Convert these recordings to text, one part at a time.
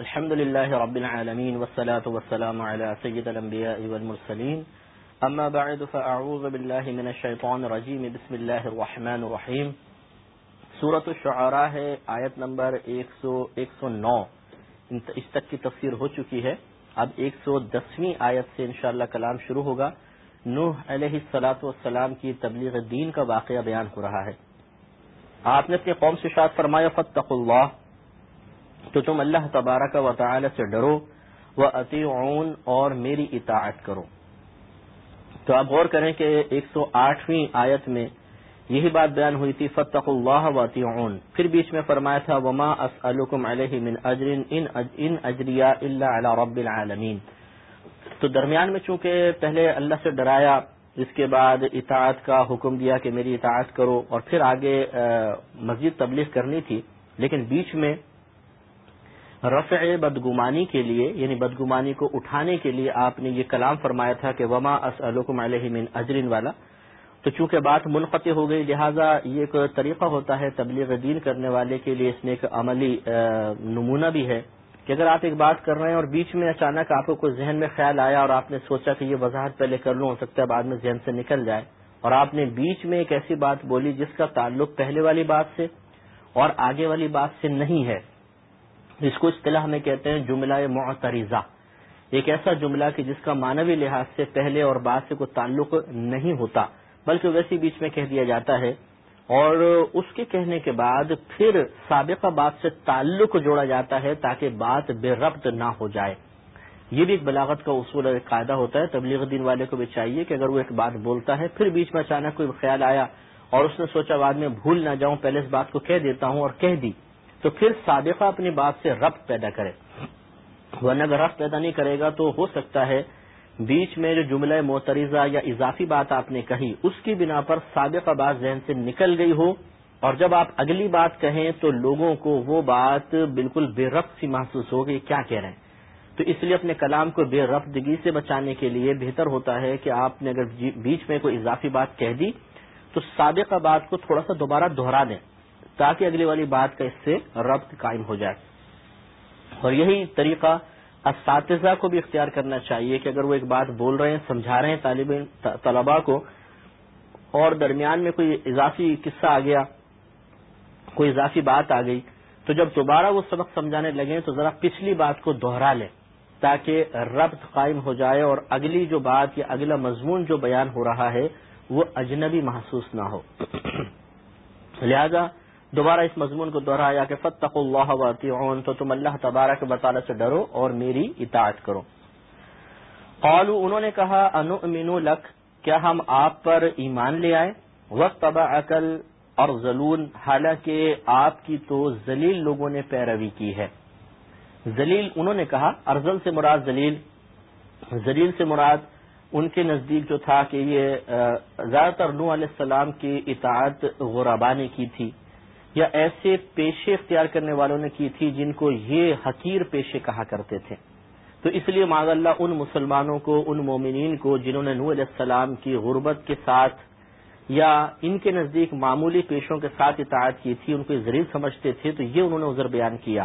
الحمد لله رب العالمين والصلاة والسلام على سيد الأنبياء والمرسلين. أما بعد، فأعوذ بالله من الشيطان الرجيم. بسم الله الرحمن الرحيم. سورة الشعراء ہے، آیت نمبر 109 اس تک کی تفسیر ہو چکی ہے. اب 110ویں آیت سے انشاءاللہ کلام شروع ہوگا. نوح علیہ السلاۃ والسلام کی تبلیغ دین کا واقعہ بیان ہو رہا ہے. آپ نے اپنی قوم سے شاد فرمایا فتق اللہ. تو تم اللہ تبارہ کا تعالی سے ڈرو وہ اطیعون اور میری اطاعت کرو۔ تو آپ غور کریں کہ ایک سو آٹھویں آیت میں یہی بات بیان ہوئی تھی فتق اللہ و پھر بیچ میں فرمایا تھا، وما اسألکم علیہ من اجر ان اجریا اللہ علی رب العالمین۔ تو درمیان میں چونکہ پہلے اللہ سے ڈرایا، اس کے بعد اطاعت کا حکم دیا کہ میری اطاعت کرو اور پھر آگے مسجد تبلیغ کرنی تھی، لیکن بیچ میں رفع بدگمانی کے لیے یعنی بدگمانی کو اٹھانے کے لیے آپ نے یہ کلام فرمایا تھا کہ وما اسلکم علیہ من اجرین والا تو چونکہ بات منقطع ہو گئی، لہٰذا یہ ایک طریقہ ہوتا ہے تبلیغ دین کرنے والے کے لیے، اس میں ایک عملی نمونہ بھی ہے کہ اگر آپ ایک بات کر رہے ہیں اور بیچ میں اچانک آپ کو کوئی ذہن میں خیال آیا اور آپ نے سوچا کہ یہ وضاحت پہلے کر لوں، ہو سکتا ہے بعد میں ذہن سے نکل جائے۔ اور آپ نے بیچ میں ایک ایسی بات بولی جس کا تعلق پہلے والی بات سے اور آگے والی بات سے نہیں ہے۔ جس کو اصطلاح میں کہتے ہیں جملہ معترضہ۔ ایک ایسا جملہ کہ جس کا مانوی لحاظ سے پہلے اور بعد سے کوئی تعلق نہیں ہوتا، بلکہ ویسے بیچ میں کہہ دیا جاتا ہے۔ اور اس کے کہنے کے بعد پھر سابقہ بات سے تعلق جوڑا جاتا ہے تاکہ بات بے ربط نہ ہو جائے۔ یہ بھی ایک بلاغت کا اصول ایک قاعدہ ہوتا ہے۔ تبلیغ دین والے کو بھی چاہیے کہ اگر وہ ایک بات بولتا ہے، پھر بیچ میں اچانک کوئی خیال آیا اور اس نے سوچا بعد میں بھول نہ جاؤں، پہلے اس بات کو کہہ دیتا ہوں اور کہہ دی۔ تو پھر سابقہ اپنی بات سے ربط پیدا کرے۔ ورنہ اگر ربط پیدا نہیں کرے گا تو ہو سکتا ہے بیچ میں جو جملہ موتریزہ یا اضافی بات آپ نے کہی، اس کی بنا پر سابقہ بات ذہن سے نکل گئی ہو۔ اور جب آپ اگلی بات کہیں تو لوگوں کو وہ بات بالکل بے ربط سی محسوس ہو کہ کیا کہہ رہے ہیں۔ تو اس لیے اپنے کلام کو بے رفتگی سے بچانے کے لیے بہتر ہوتا ہے کہ آپ نے اگر جی- بیچ میں کوئی اضافی بات کہہ دی تو سابقہ بات کو تھوڑا سا دوبارہ دہرا دیں۔ تاکہ اگلی والی بات کا اس سے ربط قائم ہو جائے۔ اور یہی طریقہ اساتذہ کو بھی اختیار کرنا چاہیے کہ اگر وہ ایک بات بول رہے ہیں، سمجھا رہے ہیں طالب طلباء کو، اور درمیان میں کوئی اضافی قصہ آ گیا، کوئی اضافی بات آ گئی، تو جب دوبارہ وہ سبق سمجھانے لگے تو ذرا پچھلی بات کو دوہرا لیں تاکہ ربط قائم ہو جائے اور اگلی جو بات یا اگلا مضمون جو بیان ہو رہا ہے، وہ اجنبی محسوس نہ ہو۔ لہذا دوبارہ اس مضمون کو دہرایا کہ فتق اللہ واطعون تو تم اللہ تبارک کے سے ڈرو اور میری اطاعت کرو۔ قالو انہوں نے کہا انؤمن لک، کیا ہم آپ پر ایمان لے آئے؟ وقت تبا عقل اور زلون حالانکہ آپ کی تو ذلیل لوگوں نے پیروی کی ہے۔ ذلیل، انہوں نے کہا ارزل سے مراد ذلیل۔ ذلیل سے مراد ان کے نزدیک جو تھا کہ یہ زیادہ تر نو علیہ السلام کی اطاعت غربا نے کی تھی۔ یا ایسے پیشے اختیار کرنے والوں نے کی تھی جن کو یہ حقیر پیشے کہا کرتے تھے۔ تو اس لیے معذ اللہ ان مسلمانوں کو، ان مومنین کو جنہوں نے نور علیہ السلام کی غربت کے ساتھ یا ان کے نزدیک معمولی پیشوں کے ساتھ اطاعت کی تھی، ان کو ذریع سمجھتے تھے، تو یہ انہوں نے ازر بیان کیا۔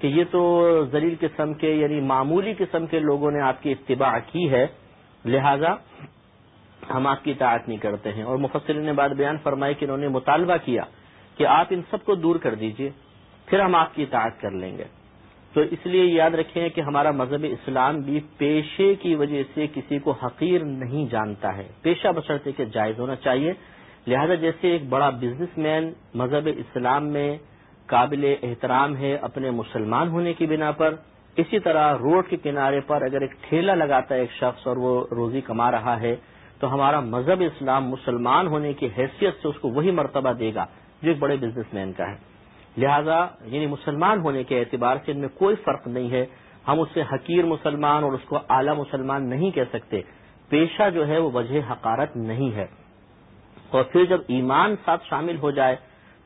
کہ یہ تو زلیل قسم کے یعنی معمولی قسم کے لوگوں نے آپ کی اتباع کی ہے، لہذا ہم آپ کی اطاعت نہیں کرتے ہیں۔ اور مفسرین نے بات بیان فرمائی کہ انہوں نے مطالبہ کیا۔ کہ آپ ان سب کو دور کر دیجیے، پھر ہم آپ کی اطاعت کر لیں گے۔ تو اس لیے یاد رکھیں کہ ہمارا مذہب اسلام بھی پیشے کی وجہ سے کسی کو حقیر نہیں جانتا ہے۔ پیشہ بشرطے کے جائز ہونا چاہیے۔ لہذا جیسے ایک بڑا بزنس مین مذہب اسلام میں قابل احترام ہے اپنے مسلمان ہونے کی بنا پر، اسی طرح روڈ کے کنارے پر اگر ایک ٹھیلا لگاتا ہے ایک شخص اور وہ روزی کما رہا ہے، تو ہمارا مذہب اسلام مسلمان ہونے کی حیثیت سے اس کو وہی مرتبہ دے گا۔ جو ایک بڑے بزنس مین کا ہے۔ لہذا یعنی مسلمان ہونے کے اعتبار سے ان میں کوئی فرق نہیں ہے۔ ہم اس سے حقیر مسلمان اور اس کو اعلی مسلمان نہیں کہہ سکتے۔ پیشہ جو ہے وہ وجہ حقارت نہیں ہے۔ اور پھر جب ایمان ساتھ شامل ہو جائے،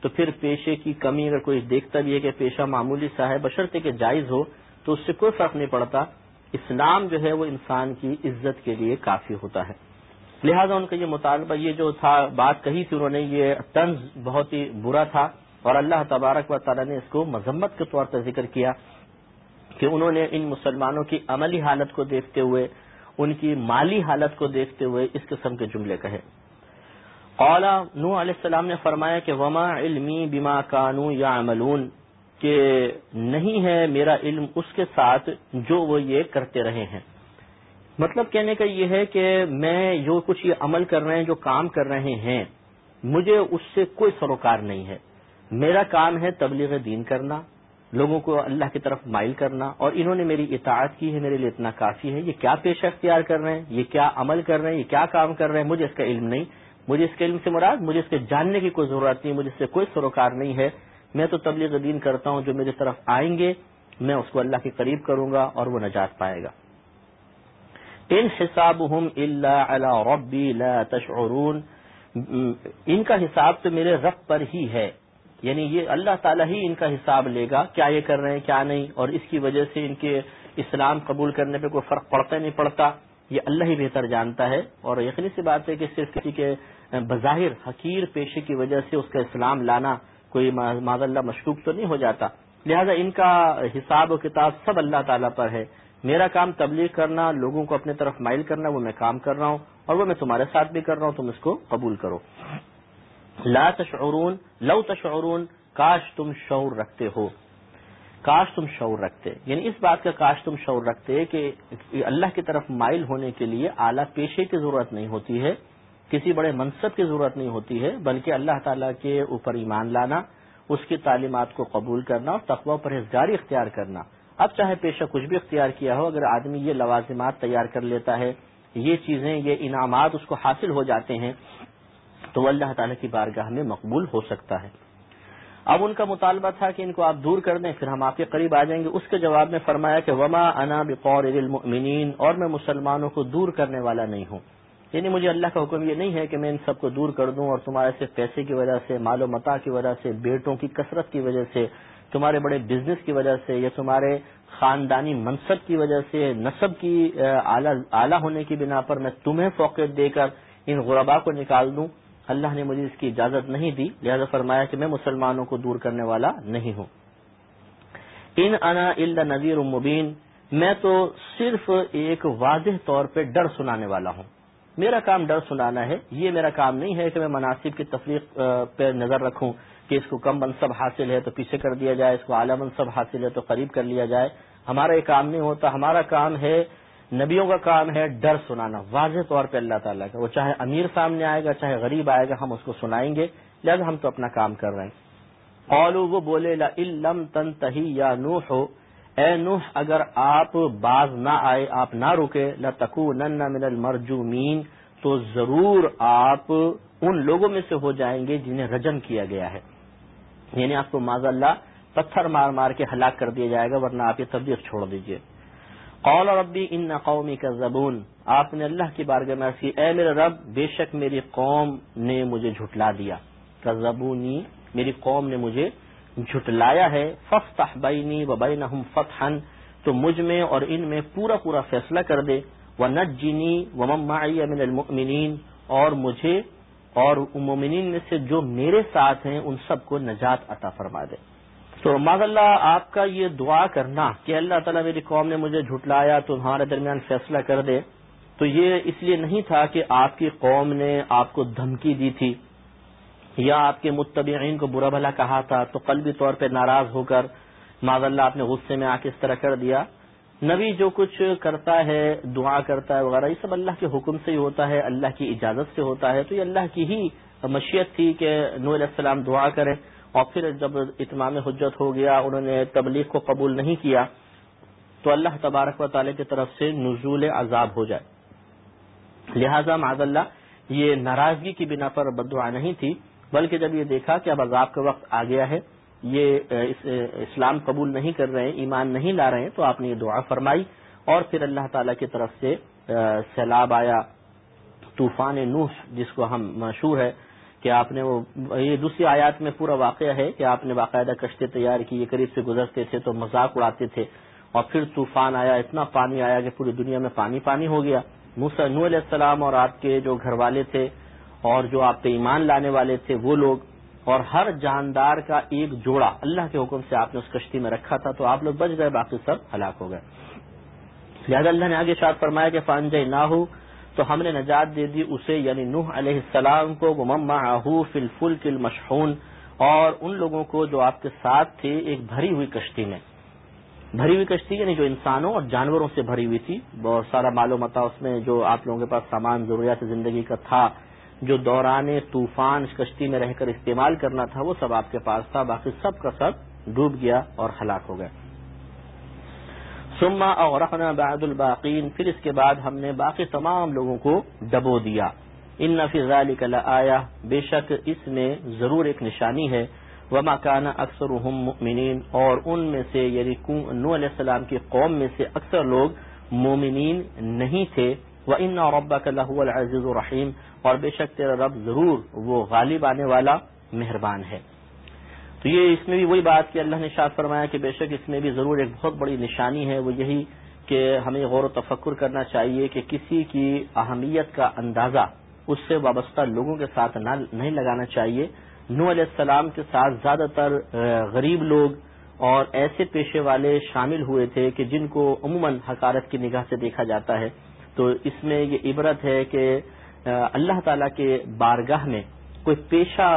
تو پھر پیشے کی کمی اگر کوئی دیکھتا بھی ہے کہ پیشہ معمولی سا ہے، بشرطے کہ جائز ہو، تو اس سے کوئی فرق نہیں پڑتا۔ اسلام جو ہے وہ انسان کی عزت کے لیے کافی ہوتا ہے۔ لہذا ان کا یہ مطالبہ یہ جو تھا، بات کہی تھی انہوں نے، یہ طنز بہت ہی برا تھا اور اللہ تبارک و تعالیٰ نے اس کو مذمت کے طور پر ذکر کیا کہ انہوں نے ان مسلمانوں کی عملی حالت کو دیکھتے ہوئے، ان کی مالی حالت کو دیکھتے ہوئے اس قسم کے جملے کہے۔ قالا نو علیہ السلام نے فرمایا کہ وما علمی بما کانو یا عملون کہ نہیں ہے میرا علم اس کے ساتھ جو وہ یہ کرتے رہے ہیں۔ مطلب کہنے کا یہ ہے کہ میں جو کچھ یہ عمل کر رہے ہیں، جو کام کر رہے ہیں، مجھے اس سے کوئی سروکار نہیں ہے۔ میرا کام ہے تبلیغ دین کرنا، لوگوں کو اللہ کی طرف مائل کرنا، اور انہوں نے میری اطاعت کی ہے، میرے لیے اتنا کافی ہے۔ یہ کیا پیشہ اختیار کر رہے ہیں؟ یہ کیا عمل کر رہے ہیں؟ یہ کیا کام کر رہے ہیں؟ مجھے اس کا علم نہیں۔ مجھے اس کے علم سے مراد، مجھے اس کے جاننے کی کوئی ضرورت نہیں، مجھے اس سے کوئی سروکار نہیں ہے۔ میں تو تبلیغ دین کرتا ہوں، جو میری طرف آئیں گے، میں اس کو اللہ کے قریب کروں گا اور وہ نجات پائے گا۔ ان حساب اللہ ربی لا تشعرون. ان کا حساب تو میرے رب پر ہی ہے. یعنی یہ اللہ تعالیٰ ہی ان کا حساب لے گا کیا یہ کر رہے ہیں کیا نہیں. اور اس کی وجہ سے ان کے اسلام قبول کرنے پہ کوئی فرق پڑتا نہیں پڑتا. یہ اللہ ہی بہتر جانتا ہے. اور یقینی سی بات ہے کہ صرف کسی کے بظاہر حقیر پیشے کی وجہ سے اس کا اسلام لانا کوئی معذ اللہ مشکوک تو نہیں ہو جاتا. لہذا ان کا حساب و کتاب سب اللہ تعالیٰ پر ہے. میرا کام تبلیغ کرنا، لوگوں کو اپنے طرف مائل کرنا، وہ میں کام کر رہا ہوں اور وہ میں تمہارے ساتھ بھی کر رہا ہوں، تم اس کو قبول کرو۔ لا تشعرون، لو تشعرون، کاش تم شعور رکھتے ہو۔ کاش تم شعور رکھتے۔ یعنی اس بات کا کاش تم شعور رکھتے کہ اللہ کی طرف مائل ہونے کے لیے اعلیٰ پیشے کی ضرورت نہیں ہوتی ہے، کسی بڑے منصب کی ضرورت نہیں ہوتی ہے، بلکہ اللہ تعالیٰ کے اوپر ایمان لانا، اس کی تعلیمات کو قبول کرنا اور تقوی پرہیزگاری اختیار کرنا۔ اب چاہے پیشہ کچھ بھی اختیار کیا ہو، اگر آدمی یہ لوازمات تیار کر لیتا ہے، یہ چیزیں، یہ انعامات اس کو حاصل ہو جاتے ہیں، تو وہ اللہ تعالیٰ کی بارگاہ میں مقبول ہو سکتا ہے۔ اب ان کا مطالبہ تھا کہ ان کو آپ دور کر دیں، پھر ہم آپ کے قریب آ جائیں گے۔ اس کے جواب میں فرمایا کہ وما انا بقور المؤمنین اور میں مسلمانوں کو دور کرنے والا نہیں ہوں۔ یعنی مجھے اللہ کا حکم یہ نہیں ہے کہ میں ان سب کو دور کر دوں اور تمہارے سے پیسے کی وجہ سے، مال و متا کی وجہ سے، بیٹوں کی کثرت کی وجہ سے تمہارے بڑے بزنس کی وجہ سے یا تمہارے خاندانی منصب کی وجہ سے، نصب کی اعلی ہونے کی بنا پر میں تمہیں فوقیت دے کر ان غربا کو نکال دوں۔ اللہ نے مجھے اس کی اجازت نہیں دی، لہذا فرمایا کہ میں مسلمانوں کو دور کرنے والا نہیں ہوں۔ ان انا اللہ نذیر مبین، میں تو صرف ایک واضح طور پہ ڈر سنانے والا ہوں۔ میرا کام ڈر سنانا ہے، یہ میرا کام نہیں ہے کہ میں مناسب کی تفریق پہ نظر رکھوں۔ کہ اس کو کم منصب حاصل ہے تو پیچھے کر دیا جائے، اس کو اعلی منصب حاصل ہے تو قریب کر لیا جائے۔ ہمارا یہ کام نہیں ہوتا، ہمارا کام ہے نبیوں کا کام ہے ڈر سنانا، واضح طور پہ اللہ تعالیٰ کا۔ وہ چاہے امیر سامنے آئے گا، چاہے غریب آئے گا، ہم اس کو سنائیں گے۔ لہٰذا ہم تو اپنا کام کر رہے ہیں۔ اولو وہ بولے لم تن تہی یا نوح ہو اے نوح، اگر آپ باز نہ آئے، آپ نہ رکے لتکو نن من المرجومین، تو ضرور آپ ان لوگوں میں سے ہو جائیں گے جنہیں رجم کیا گیا ہے۔ یعنی آپ کو معذ اللہ پتھر مار مار کے ہلاک کر دیا جائے گا، ورنہ آپ یہ تبدیل چھوڑ دیجیے قول ربی ان قومی کا زبون آپ نے اللہ کی بارگاہ میں کی، اے میرے رب، بے شک میری قوم نے مجھے جھٹلا دیا۔ کا زبونی میری قوم نے مجھے جھٹلایا ہے۔ فخ بینی و بین فتحن تو مجھ میں اور ان میں پورا پورا فیصلہ کر دے۔ وہ نت جینی و مماعی امن المؤمنین اور مجھے اور مومنین میں سے جو میرے ساتھ ہیں، ان سب کو نجات عطا فرما دے۔ تو ماض اللہ، آپ کا یہ دعا کرنا کہ اللہ تعالیٰ میری قوم نے مجھے جھٹلایا تو ہمارے درمیان فیصلہ کر دے۔ تو یہ اس لیے نہیں تھا کہ آپ کی قوم نے آپ کو دھمکی دی تھی یا آپ کے متبعین کو برا بھلا کہا تھا۔ تو قلبی طور پہ ناراض ہو کر ماض اللہ، آپ نے غصے میں آ کے اس طرح کر دیا۔ نبی جو کچھ کرتا ہے، دعا کرتا ہے وغیرہ، یہ سب اللہ کے حکم سے ہی ہوتا ہے، اللہ کی اجازت سے ہوتا ہے۔ تو یہ اللہ کی ہی مشیت تھی کہ نو علیہ السلام دعا کریں۔ اور پھر جب اتمام حجت ہو گیا، انہوں نے تبلیغ کو قبول نہیں کیا، تو اللہ تبارک و تعالی کی طرف سے نزول عذاب ہو جائے۔ لہذا معذ اللہ، یہ ناراضگی کی بنا پر بدعا نہیں تھی، بلکہ جب یہ دیکھا کہ اب عذاب کا وقت آ گیا ہے یہ اسلام قبول نہیں کر رہے ہیں، ایمان نہیں لا رہے ہیں، تو آپ نے یہ دعا فرمائی اور پھر اللہ تعالی کی طرف سے سیلاب آیا، طوفان نوح، جس کو ہم مشہور ہے کہ آپ نے وہ، یہ دوسری آیات میں پورا واقعہ ہے کہ آپ نے باقاعدہ کشتے تیار کی، یہ قریب سے گزرتے تھے تو مذاق اڑاتے تھے اور پھر طوفان آیا، اتنا پانی آیا کہ پوری دنیا میں پانی پانی ہو گیا۔ نو علیہ السلام اور آپ کے جو گھر والے تھے اور جو آپ پہ ایمان لانے والے تھے، وہ لوگ اور ہر جاندار کا ایک جوڑا، اللہ کے حکم سے آپ نے اس کشتی میں رکھا تھا تو آپ لوگ بچ گئے، باقی سب ہلاک ہو گئے۔ لہٰذا اللہ نے آگے شاد فرمایا کہ فانجے نہ ہو تو ہم نے نجات دے دی اسے یعنی نوح علیہ السلام کو مما فل فل کل مشہون اور ان لوگوں کو جو آپ کے ساتھ تھے ایک بھری ہوئی کشتی میں۔ بھری ہوئی کشتی یعنی جو انسانوں اور جانوروں سے بھری ہوئی تھی، بہت سارا معلوم متا اس میں جو آپ لوگوں کے پاس سامان، ضروریات، زندگی کا تھا۔ جو دوران طوفان کشتی میں رہ کر استعمال کرنا تھا، وہ سب آپ کے پاس تھا، باقی سب کا سب ڈوب گیا اور ہلاک ہو گئے۔ سما اور رقنا بعد الباقین، پھر اس کے بعد ہم نے باقی تمام لوگوں کو ڈبو دیا۔ ان نفیز علی آیا بے شک اس میں ضرور ایک نشانی ہے۔ وما کانا اکثر مؤمنین، اور ان میں سے یعنی نو علیہ السلام کی قوم میں سے اکثر لوگ مومنین نہیں تھے۔ وہ ان ربا کا لہ العزیز الرحیم اور بے شک تیرا رب ضرور وہ غالب آنے والا مہربان ہے۔ تو یہ اس میں بھی وہی بات کہ اللہ نے شاد فرمایا کہ بے شک اس میں بھی ضرور ایک بہت بڑی نشانی ہے، وہ یہی کہ ہمیں غور و تفکر کرنا چاہیے کہ کسی کی اہمیت کا اندازہ اس سے وابستہ لوگوں کے ساتھ نہیں لگانا چاہیے۔ نو علیہ السلام کے ساتھ زیادہ تر غریب لوگ اور ایسے پیشے والے شامل ہوئے تھے کہ جن کو عموماً حکارت کی نگاہ سے دیکھا جاتا ہے۔ تو اس میں یہ عبرت ہے کہ اللہ تعالی کے بارگاہ میں کوئی پیشہ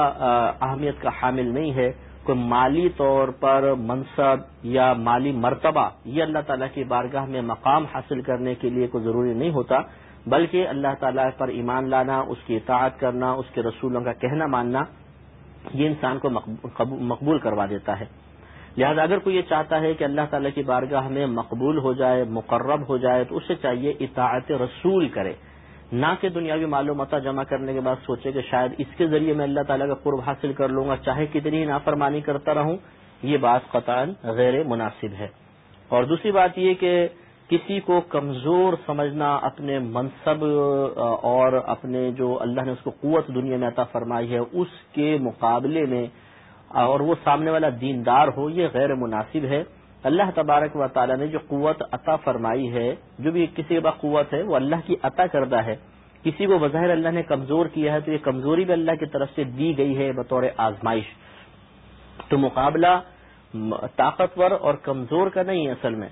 اہمیت کا حامل نہیں ہے۔ کوئی مالی طور پر منصب یا مالی مرتبہ یہ اللہ تعالیٰ کی بارگاہ میں مقام حاصل کرنے کے لیے کوئی ضروری نہیں ہوتا، بلکہ اللہ تعالیٰ پر ایمان لانا، اس کی اطاعت کرنا، اس کے رسولوں کا کہنا ماننا، یہ انسان کو مقبول کروا دیتا ہے۔ لہذا اگر کوئی یہ چاہتا ہے کہ اللہ تعالیٰ کی بارگاہ میں مقبول ہو جائے، مقرب ہو جائے، تو اسے چاہیے اطاعت رسول کرے۔ نہ کہ دنیاوی معلومات جمع کرنے کے بعد سوچے کہ شاید اس کے ذریعے میں اللہ تعالیٰ کا قرب حاصل کر لوں گا، چاہے کتنی نافرمانی کرتا رہوں، یہ بات قطع غیر مناسب ہے۔ اور دوسری بات یہ کہ کسی کو کمزور سمجھنا اپنے منصب اور اپنے جو اللہ نے اس کو قوت دنیا میں عطا فرمائی ہے، اس کے مقابلے میں اور وہ سامنے والا دیندار ہو، یہ غیر مناسب ہے۔ اللہ تبارک و تعالیٰ نے جو قوت عطا فرمائی ہے، جو بھی کسی کے پاس قوت ہے، وہ اللہ کی عطا کردہ ہے۔ کسی کو بظاہر اللہ نے کمزور کیا ہے، تو یہ کمزوری بھی اللہ کی طرف سے دی گئی ہے بطور آزمائش۔ تو مقابلہ طاقتور اور کمزور کا نہیں ہے اصل میں۔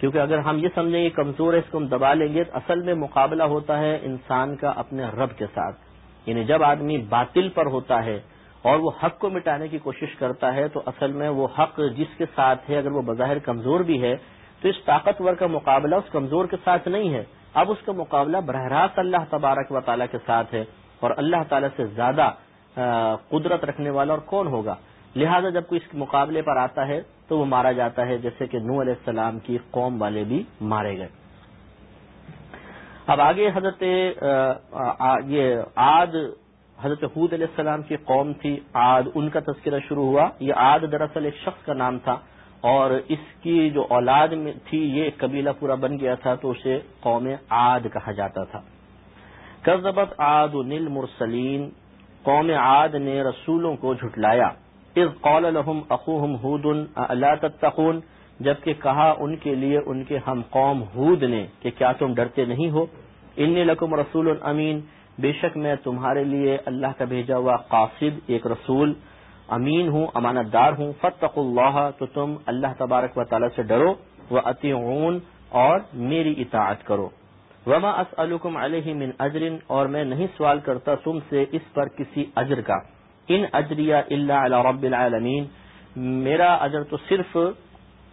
کیونکہ اگر ہم یہ سمجھیں گے کمزور ہے، اس کو ہم دبا لیں گے، تو اصل میں مقابلہ ہوتا ہے انسان کا اپنے رب کے ساتھ۔ یعنی جب آدمی باطل پر ہوتا ہے اور وہ حق کو مٹانے کی کوشش کرتا ہے تو اصل میں وہ حق جس کے ساتھ ہے، اگر وہ بظاہر کمزور بھی ہے، تو اس طاقتور کا مقابلہ اس کمزور کے ساتھ نہیں ہے۔ اب اس کا مقابلہ براہ راست اللہ تبارک و تعالیٰ کے ساتھ ہے اور اللہ تعالیٰ سے زیادہ قدرت رکھنے والا اور کون ہوگا؟ لہذا جب کوئی اس مقابلے پر آتا ہے تو وہ مارا جاتا ہے، جیسے کہ نو علیہ السلام کی قوم والے بھی مارے گئے۔ اب آگے حضرت یہ آد حضرت حود علیہ السلام کی قوم تھی آد ان کا تذکرہ شروع ہوا۔ یہ آد دراصل ایک شخص کا نام تھا اور اس کی جو اولاد میں تھی، یہ قبیلہ پورا بن گیا تھا تو اسے قوم آد کہا جاتا تھا۔ کرزبت آد نیل مرسلین قوم آد نے رسولوں کو جھٹلایا۔ اذ قال لهم اخوهم هود الا تتقون؟ جبکہ کہا ان کے لیے، ان کے ہم قوم ہود نے کہ کیا تم ڈرتے نہیں ہو؟ ان لکم رسول امین بے شک میں تمہارے لیے اللہ کا بھیجا ہوا قاصد، ایک رسول، امین ہوں، امانت دار ہوں فتق اللہ، تو تم اللہ تبارک و تعالی سے ڈرو وہ اطیعون اور میری اطاعت کرو۔ وما اسألکم علیہ من اجر اور میں نہیں سوال کرتا تم سے اس پر کسی اجر کا۔ ان اجریہ اللہ علی رب العالمین میرا اجر تو صرف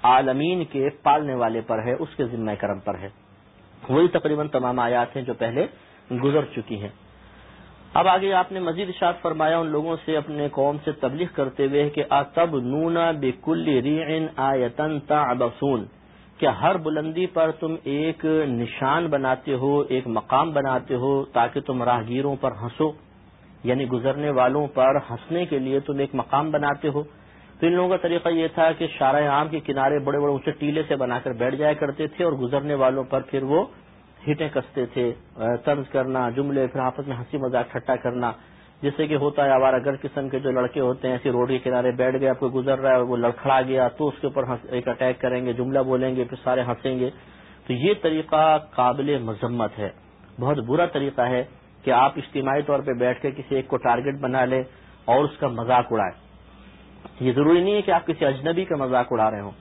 عالمین کے پالنے والے پر ہے، اس کے ذمہ کرم پر ہے۔ وہی تقریباً تمام آیات ہیں جو پہلے گزر چکی ہیں۔ اب آگے آپ نے مزید اشاعت فرمایا ان لوگوں سے اپنے قوم سے تبلیغ کرتے ہوئے کہ آتب نونا بکل ریعن آیتن تعبسون کیا ہر بلندی پر تم ایک نشان بناتے ہو، ایک مقام بناتے ہو تاکہ تم راہگیروں پر ہنسو؟ یعنی گزرنے والوں پر ہنسنے کے لیے تم ایک مقام بناتے ہو۔ تو ان لوگوں کا طریقہ یہ تھا کہ شارہ عام کے کنارے بڑے بڑے اونچے ٹیلے سے بنا کر بیٹھ جایا کرتے تھے اور گزرنے والوں پر پھر وہ ہٹیں کستے تھے طرز کرنا، جملے، پھر آپس میں ہنسی مذاق ٹھٹا کرنا، جس سے کہ ہوتا ہے آوارہ گر قسم کے جو لڑکے ہوتے ہیں، ایسی روڈ کے کنارے بیٹھ گئے آپ کو گزر رہا ہے وہ لڑکھڑا گیا، تو اس کے اوپر ایک اٹیک کریں گے، جملہ بولیں گے، پھر سارے ہنسیں گے۔ تو یہ طریقہ قابل مذمت ہے۔ بہت برا طریقہ ہے کہ آپ اجتماعی طور پہ بیٹھ کے کسی ایک کو ٹارگٹ بنا لیں اور اس کا مذاق اڑائے یہ ضروری نہیں ہے کہ آپ کسی اجنبی کا مذاق اڑا رہے ہوں۔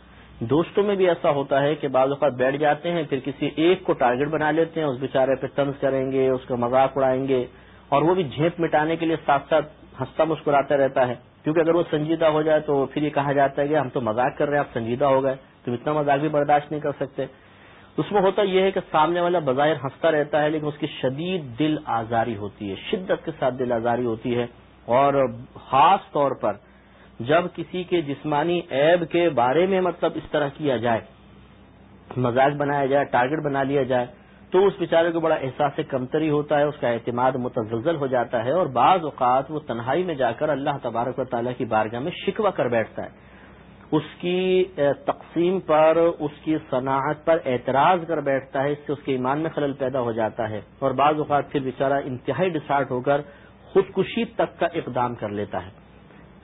دوستوں میں بھی ایسا ہوتا ہے کہ بعض اوقات بیٹھ جاتے ہیں، پھر کسی ایک کو ٹارگٹ بنا لیتے ہیں، اس بیچارے پہ تنز کریں گے، اس کا مذاق اڑائیں گے، اور وہ بھی جھیپ مٹانے کے لیے ساتھ ساتھ ہنستا مسکراتا رہتا ہے۔ کیونکہ اگر وہ سنجیدہ ہو جائے تو پھر یہ کہا جاتا ہے کہ ہم تو مذاق کر رہے ہیں، آپ سنجیدہ ہو گئے، تم اتنا مذاق بھی برداشت نہیں کر سکتے۔ اس میں ہوتا یہ ہے کہ سامنے والا بظاہر ہنستا رہتا ہے، لیکن اس کی شدید دل آزاری ہوتی ہے، شدت کے ساتھ دل آزاری ہوتی ہے۔ اور خاص طور پر جب کسی کے جسمانی عیب کے بارے میں مطلب اس طرح کیا جائے مزاق بنایا جائے ٹارگٹ بنا لیا جائے، تو اس بیچارے کو بڑا احساس کمتری ہوتا ہے، اس کا اعتماد متزلزل ہو جاتا ہے اور بعض اوقات وہ تنہائی میں جا کر اللہ تبارک و تعالیٰ کی بارگاہ میں شکوہ کر بیٹھتا ہے۔ اس کی تقسیم پر، اس کی صناعت پر اعتراض کر بیٹھتا ہے، اس سے اس کے ایمان میں خلل پیدا ہو جاتا ہے اور بعض اوقات پھر بیچارہ انتہائی ڈسارٹ ہو کر خودکشی تک کا اقدام کر لیتا ہے۔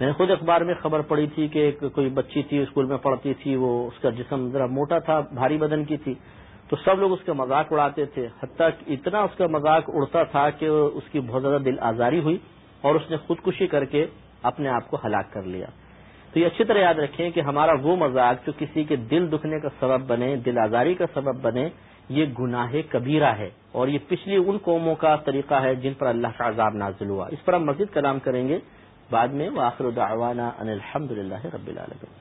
میں نے خود اخبار میں خبر پڑی تھی کہ کوئی بچی تھی اسکول میں پڑھتی تھی، وہ اس کا جسم ذرا موٹا تھا، بھاری بدن کی تھی۔ تو سب لوگ اس کا مذاق اڑاتے تھے، حتیٰ اتنا اس کا مذاق اڑتا تھا کہ اس کی بہت زیادہ دل آزاری ہوئی اور اس نے خودکشی کر کے اپنے آپ کو ہلاک کر لیا۔ تو یہ اچھی طرح یاد رکھیں کہ ہمارا وہ مذاق جو کسی کے دل دکھنے کا سبب بنے، دل آزاری کا سبب بنے، یہ گناہ کبیرہ ہے اور یہ پچھلی ان قوموں کا طریقہ ہے جن پر اللہ کا عذاب نازل ہوا۔ اس پر ہم مزید کلام کریں گے۔ بعد میں واخر دعوانا ان الحمد للہ رب العالمین